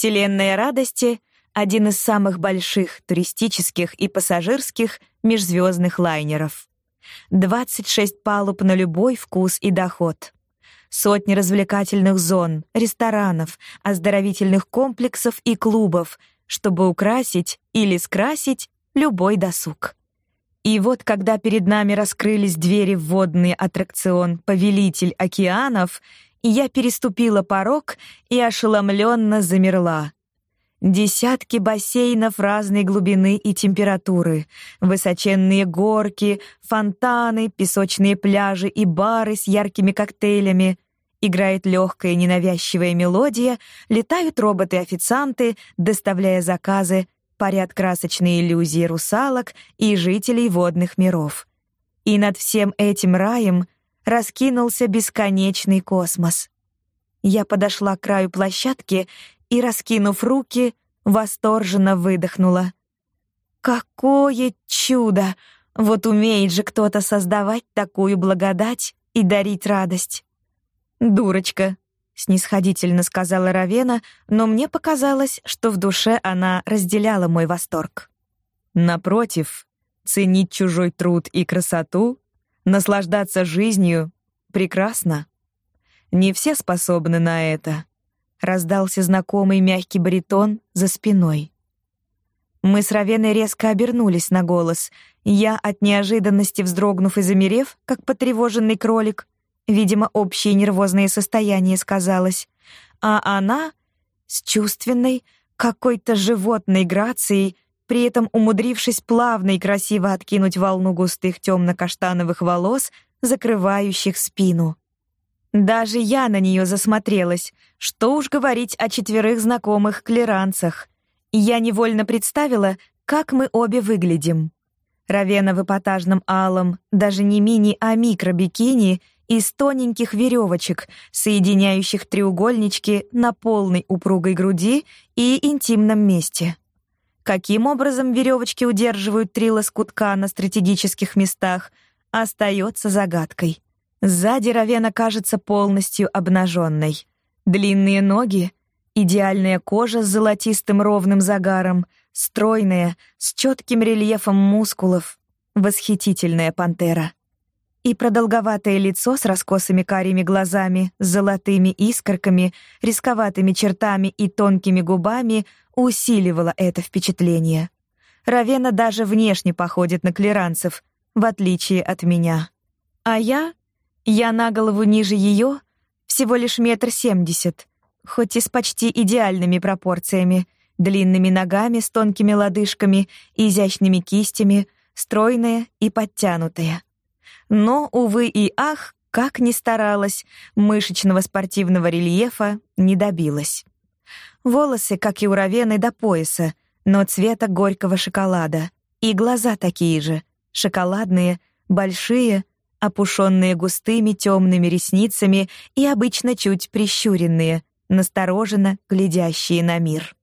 Вселенная радости — один из самых больших туристических и пассажирских межзвездных лайнеров. 26 палуб на любой вкус и доход. Сотни развлекательных зон, ресторанов, оздоровительных комплексов и клубов, чтобы украсить или скрасить любой досуг. И вот когда перед нами раскрылись двери в водный аттракцион «Повелитель океанов», я переступила порог и ошеломленно замерла. Десятки бассейнов разной глубины и температуры, высоченные горки, фонтаны, песочные пляжи и бары с яркими коктейлями. Играет легкая ненавязчивая мелодия, летают роботы-официанты, доставляя заказы, парят красочные иллюзии русалок и жителей водных миров. И над всем этим раем раскинулся бесконечный космос. Я подошла к краю площадки и, раскинув руки, восторженно выдохнула. Какое чудо! Вот умеет же кто-то создавать такую благодать и дарить радость. Дурочка, снисходительно сказала Равена, но мне показалось, что в душе она разделяла мой восторг. Напротив, ценить чужой труд и красоту, наслаждаться жизнью прекрасно. Не все способны на это раздался знакомый мягкий баритон за спиной. Мы с Равеной резко обернулись на голос. Я от неожиданности вздрогнув и замерев, как потревоженный кролик, видимо, общее нервозное состояние сказалось, а она с чувственной, какой-то животной грацией, при этом умудрившись плавно и красиво откинуть волну густых темно-каштановых волос, закрывающих спину. Даже я на нее засмотрелась. Что уж говорить о четверых знакомых клеранцах. Я невольно представила, как мы обе выглядим. Равена в эпатажном алом, даже не мини, а микро-бикини из тоненьких веревочек, соединяющих треугольнички на полной упругой груди и интимном месте. Каким образом веревочки удерживают три лоскутка на стратегических местах, остается загадкой. Сзади Равена кажется полностью обнаженной. Длинные ноги, идеальная кожа с золотистым ровным загаром, стройная, с четким рельефом мускулов, восхитительная пантера. И продолговатое лицо с раскосыми карими глазами, с золотыми искорками, рисковатыми чертами и тонкими губами усиливало это впечатление. Равена даже внешне походит на клеранцев, в отличие от меня. А я я на голову ниже ее, всего лишь метр семьдесят, хоть и с почти идеальными пропорциями, длинными ногами с тонкими лодыжками, изящными кистями, стройная и подтянутая. Но, увы и ах, как ни старалась, мышечного спортивного рельефа не добилась. Волосы, как и у Равены, до пояса, но цвета горького шоколада. И глаза такие же, шоколадные, большие, опушенные густыми темными ресницами и обычно чуть прищуренные, настороженно глядящие на мир.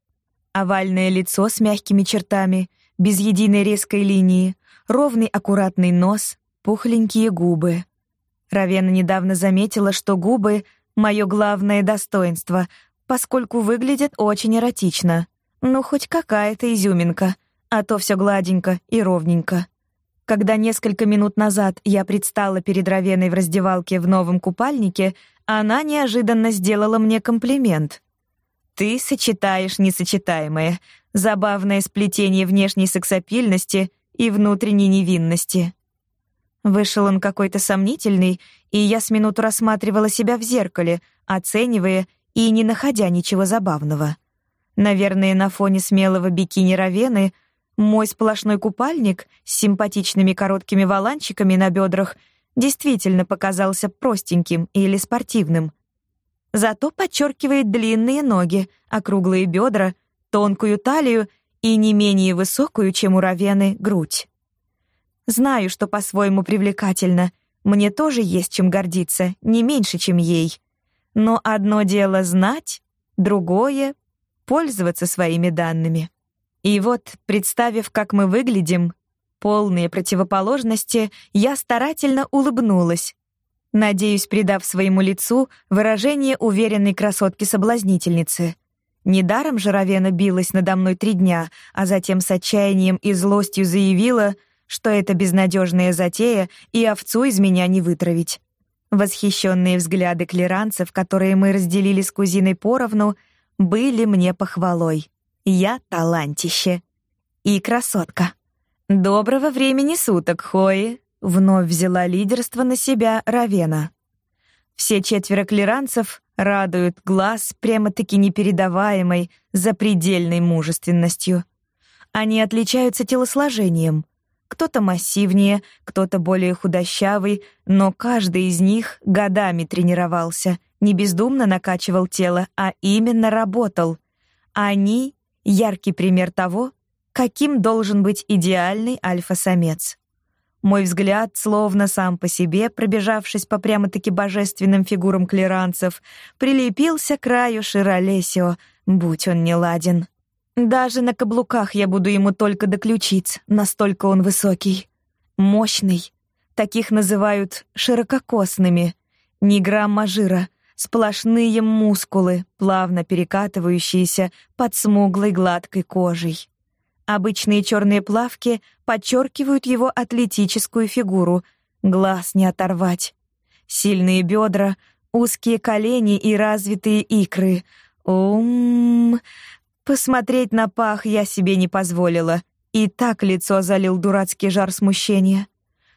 Овальное лицо с мягкими чертами, без единой резкой линии, ровный аккуратный нос, пухленькие губы. Равена недавно заметила, что губы — мое главное достоинство, поскольку выглядят очень эротично. Ну, хоть какая-то изюминка, а то все гладенько и ровненько. Когда несколько минут назад я предстала перед Равеной в раздевалке в новом купальнике, она неожиданно сделала мне комплимент. «Ты сочетаешь несочетаемое, забавное сплетение внешней сексапильности и внутренней невинности». Вышел он какой-то сомнительный, и я с минуту рассматривала себя в зеркале, оценивая и не находя ничего забавного. Наверное, на фоне смелого бикини Равены — мой сплошной купальник с симпатичными короткими воланчиками на бедрах действительно показался простеньким или спортивным. Зато подчеркивает длинные ноги, округлые бедра, тонкую талию и не менее высокую, чем у Равены, грудь. Знаю, что по-своему привлекательно. Мне тоже есть чем гордиться, не меньше, чем ей. Но одно дело знать, другое — пользоваться своими данными. И вот, представив, как мы выглядим, полные противоположности, я старательно улыбнулась, надеюсь, придав своему лицу выражение уверенной красотки-соблазнительницы. Недаром же Равена билась надо мной три дня, а затем с отчаянием и злостью заявила, что это безнадежная затея, и овцу из меня не вытравить. Восхищенные взгляды клиранцев, которые мы разделили с кузиной поровну, были мне похвалой. Я талантище. И красотка. «Доброго времени суток, Хои!» — вновь взяла лидерство на себя Равена. Все четверо клиранцев радуют глаз прямо-таки непередаваемой, запредельной мужественностью. Они отличаются телосложением. Кто-то массивнее, кто-то более худощавый, но каждый из них годами тренировался, не бездумно накачивал тело, а именно работал. Они — яркий пример того, каким должен быть идеальный альфа-самец. Мой взгляд, словно сам по себе, пробежавшись по прямо-таки божественным фигурам клиранцев, прилепился к краю Широлесио, будь он не ладен. Даже на каблуках я буду ему только до ключиц, настолько он высокий. Мощный. Таких называют ширококосными. Ни грамма жира, сплошные мускулы, плавно перекатывающиеся под смуглой гладкой кожей. Обычные черные плавки подчеркивают его атлетическую фигуру, глаз не оторвать. Сильные бедра, узкие колени и развитые икры. Ум, посмотреть на пах я себе не позволила. И так лицо залил дурацкий жар смущения.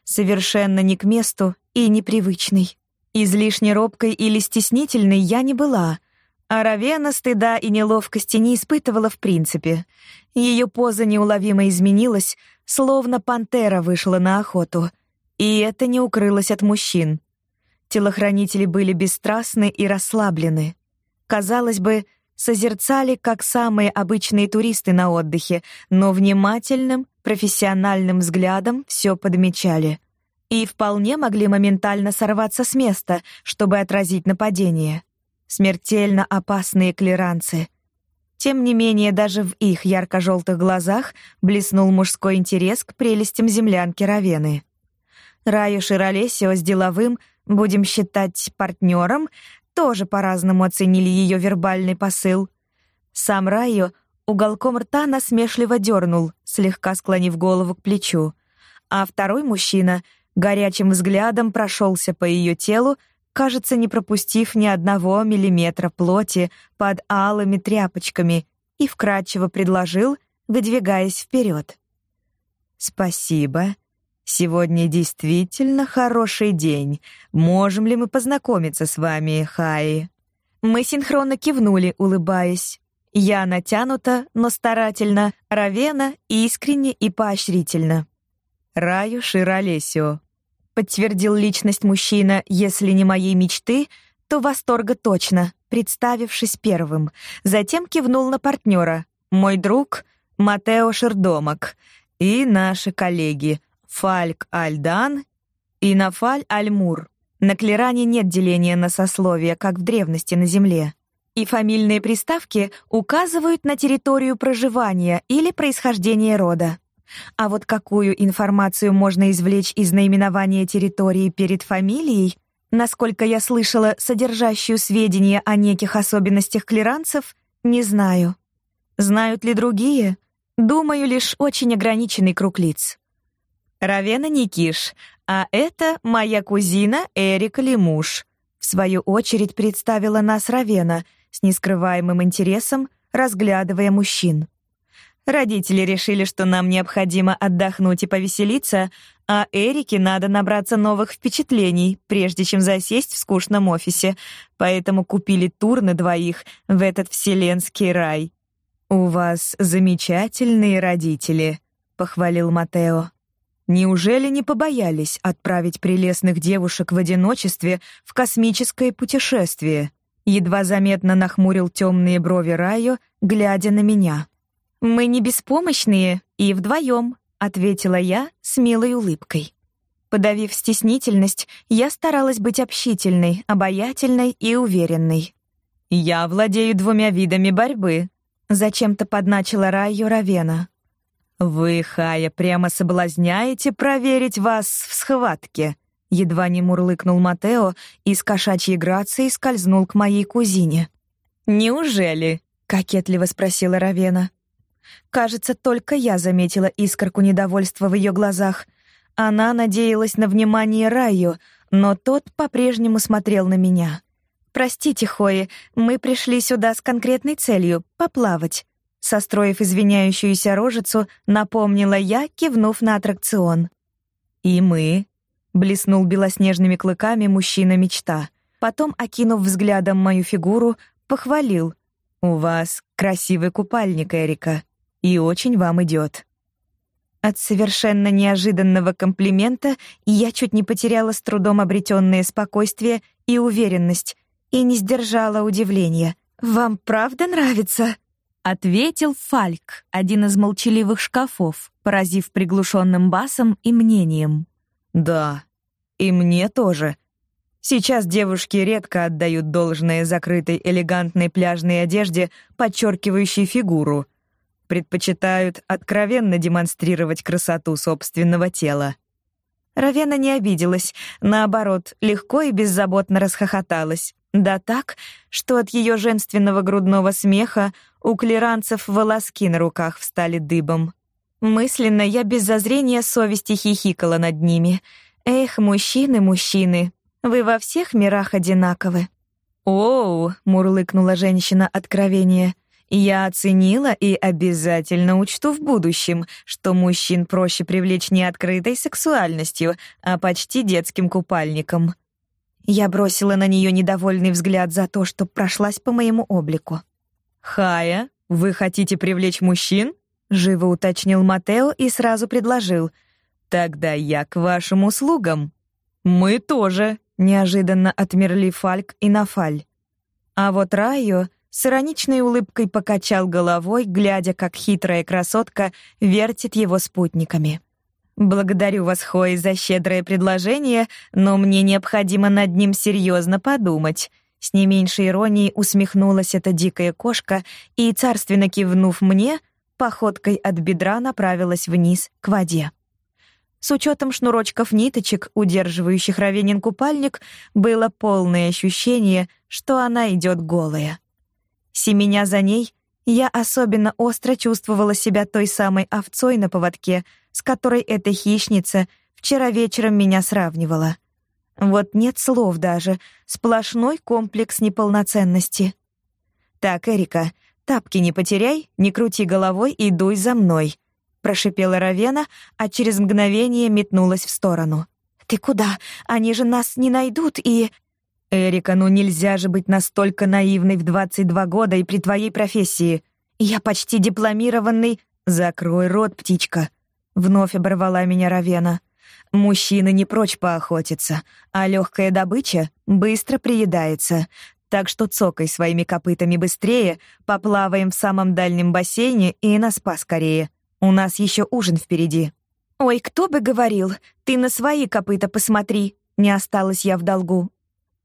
Совершенно не к месту и непривычный. Излишне робкой или стеснительной я не была — а Равена стыда и неловкости не испытывала в принципе. Ее поза неуловимо изменилась, словно пантера вышла на охоту. И это не укрылось от мужчин. Телохранители были бесстрастны и расслаблены. Казалось бы, созерцали, как самые обычные туристы на отдыхе, но внимательным, профессиональным взглядом все подмечали. И вполне могли моментально сорваться с места, чтобы отразить нападение смертельно опасные клиранцы. Тем не менее, даже в их ярко-желтых глазах блеснул мужской интерес к прелестям землянки Равены. Раю Широлесио с деловым, будем считать партнером, тоже по-разному оценили ее вербальный посыл. Сам Раю уголком рта насмешливо дернул, слегка склонив голову к плечу, а второй мужчина горячим взглядом прошелся по ее телу, кажется, не пропустив ни одного миллиметра плоти под алыми тряпочками, и вкратчиво предложил, выдвигаясь вперед. «Спасибо. Сегодня действительно хороший день. Можем ли мы познакомиться с вами, Хаи?» Мы синхронно кивнули, улыбаясь. Я натянута, но старательно, Равена искренне и поощрительно. Раю Широлесио подтвердил личность мужчина, если не моей мечты, то восторга точно, представившись первым. Затем кивнул на партнера. Мой друг Матео Шердомак и наши коллеги Фальк Альдан и Нафаль Альмур. На Клеране нет деления на сословия, как в древности на земле. И фамильные приставки указывают на территорию проживания или происхождение рода. А вот какую информацию можно извлечь из наименования территории перед фамилией, насколько я слышала, содержащую сведения о неких особенностях клиранцев, не знаю. Знают ли другие? Думаю, лишь очень ограниченный круг лиц. Равена Никиш, а это моя кузина Эрика Лемуш. В свою очередь представила нас Равена с нескрываемым интересом, разглядывая мужчин. Родители решили, что нам необходимо отдохнуть и повеселиться, а Эрике надо набраться новых впечатлений, прежде чем засесть в скучном офисе, поэтому купили тур на двоих в этот вселенский рай. «У вас замечательные родители», — похвалил Матео. «Неужели не побоялись отправить прелестных девушек в одиночестве в космическое путешествие?» Едва заметно нахмурил темные брови Райо, глядя на меня. «Мы не беспомощные и вдвоем», — ответила я с милой улыбкой. Подавив стеснительность, я старалась быть общительной, обаятельной и уверенной. «Я владею двумя видами борьбы», — зачем-то подначила Райю Равена. «Вы, Хая, прямо соблазняете проверить вас в схватке», — едва не мурлыкнул Матео и с кошачьей грацией скользнул к моей кузине. «Неужели?» кокетливо спросила Равена. Кажется, только я заметила искорку недовольства в ее глазах. Она надеялась на внимание Раю, но тот по-прежнему смотрел на меня. «Простите, Хои, мы пришли сюда с конкретной целью — поплавать». Состроив извиняющуюся рожицу, напомнила я, кивнув на аттракцион. «И мы», — блеснул белоснежными клыками мужчина-мечта. Потом, окинув взглядом мою фигуру, похвалил. «У вас красивый купальник, Эрика, и очень вам идет. От совершенно неожиданного комплимента я чуть не потеряла с трудом обретенное спокойствие и уверенность и не сдержала удивления. «Вам правда нравится?» — ответил Фальк, один из молчаливых шкафов, поразив приглушенным басом и мнением. «Да, и мне тоже. Сейчас девушки редко отдают должное закрытой элегантной пляжной одежде, подчеркивающей фигуру — предпочитают откровенно демонстрировать красоту собственного тела. Равена не обиделась, наоборот, легко и беззаботно расхохоталась. Да так, что от ее женственного грудного смеха у клиранцев волоски на руках встали дыбом. Мысленно я без зазрения совести хихикала над ними. «Эх, мужчины, мужчины, вы во всех мирах одинаковы». «Оу», — мурлыкнула женщина откровение, я оценила и обязательно учту в будущем, что мужчин проще привлечь не открытой сексуальностью, а почти детским купальником. Я бросила на нее недовольный взгляд за то, что прошлась по моему облику. «Хая, вы хотите привлечь мужчин?» — живо уточнил Матео и сразу предложил. «Тогда я к вашим услугам». «Мы тоже», — неожиданно отмерли Фальк и Нафаль. А вот Райо с ироничной улыбкой покачал головой, глядя, как хитрая красотка вертит его спутниками. «Благодарю вас, Хой, за щедрое предложение, но мне необходимо над ним серьезно подумать». С не меньшей иронией усмехнулась эта дикая кошка и, царственно кивнув мне, походкой от бедра направилась вниз, к воде. С учетом шнурочков ниточек, удерживающих равенин купальник, было полное ощущение, что она идет голая. Семеня за ней, я особенно остро чувствовала себя той самой овцой на поводке, с которой эта хищница вчера вечером меня сравнивала. Вот нет слов даже, сплошной комплекс неполноценности. «Так, Эрика, тапки не потеряй, не крути головой и дуй за мной», — прошипела Равена, а через мгновение метнулась в сторону. «Ты куда? Они же нас не найдут и...» «Эрика, ну нельзя же быть настолько наивной в 22 года и при твоей профессии. Я почти дипломированный...» «Закрой рот, птичка!» Вновь оборвала меня Равена. «Мужчины не прочь поохотиться, а легкая добыча быстро приедается. Так что цокай своими копытами быстрее, поплаваем в самом дальнем бассейне и на спа скорее. У нас еще ужин впереди». «Ой, кто бы говорил, ты на свои копыта посмотри!» Не осталась я в долгу.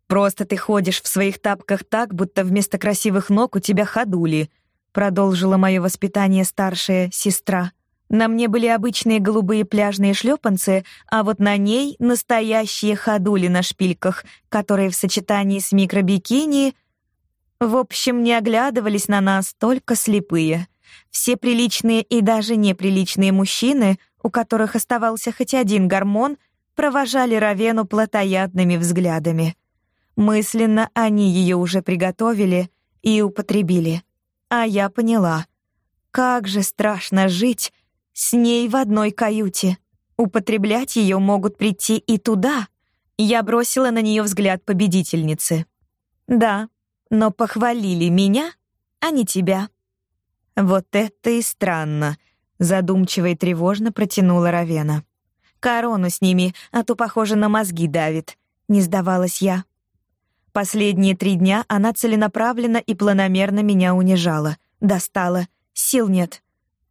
Просто ты ходишь в своих тапках так, будто вместо красивых ног у тебя ходули», — продолжила мое воспитание старшая сестра. На мне были обычные голубые пляжные шлепанцы, а вот на ней настоящие ходули на шпильках, которые в сочетании с микробикини... В общем, не оглядывались на нас только слепые. Все приличные и даже неприличные мужчины, у которых оставался хоть один гормон, провожали Равену плотоядными взглядами. Мысленно они ее уже приготовили и употребили. А я поняла. Как же страшно жить с ней в одной каюте. Употреблять ее могут прийти и туда. Я бросила на нее взгляд победительницы. Да, но похвалили меня, а не тебя. Вот это и странно, задумчиво и тревожно протянула Равена. Корону сними, а то похоже на мозги давит, не сдавалась я. Последние три дня она целенаправленно и планомерно меня унижала, достала, сил нет,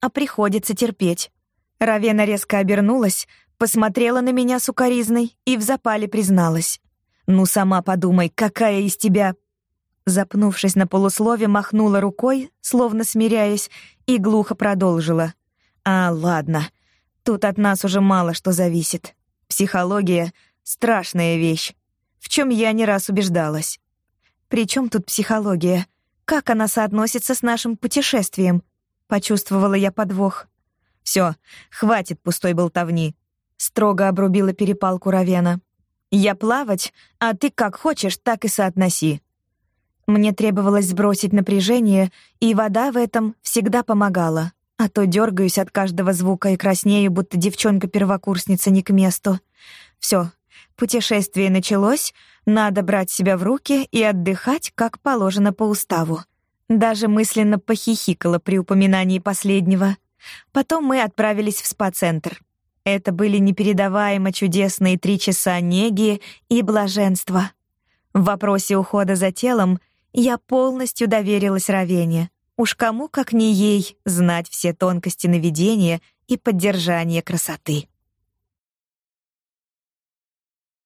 а приходится терпеть. Равена резко обернулась, посмотрела на меня сукоризной и в запале призналась. «Ну, сама подумай, какая из тебя...» Запнувшись на полуслове, махнула рукой, словно смиряясь, и глухо продолжила. «А, ладно, тут от нас уже мало что зависит. Психология — страшная вещь в чем я не раз убеждалась. Причем тут психология? Как она соотносится с нашим путешествием? Почувствовала я подвох. Все, хватит пустой болтовни. Строго обрубила перепалку Равена. Я плавать, а ты как хочешь, так и соотноси. Мне требовалось сбросить напряжение, и вода в этом всегда помогала. А то дергаюсь от каждого звука и краснею, будто девчонка-первокурсница не к месту. Все, путешествие началось, надо брать себя в руки и отдыхать, как положено по уставу. Даже мысленно похихикала при упоминании последнего. Потом мы отправились в спа-центр. Это были непередаваемо чудесные три часа неги и блаженства. В вопросе ухода за телом я полностью доверилась Равене. Уж кому, как не ей, знать все тонкости наведения и поддержания красоты.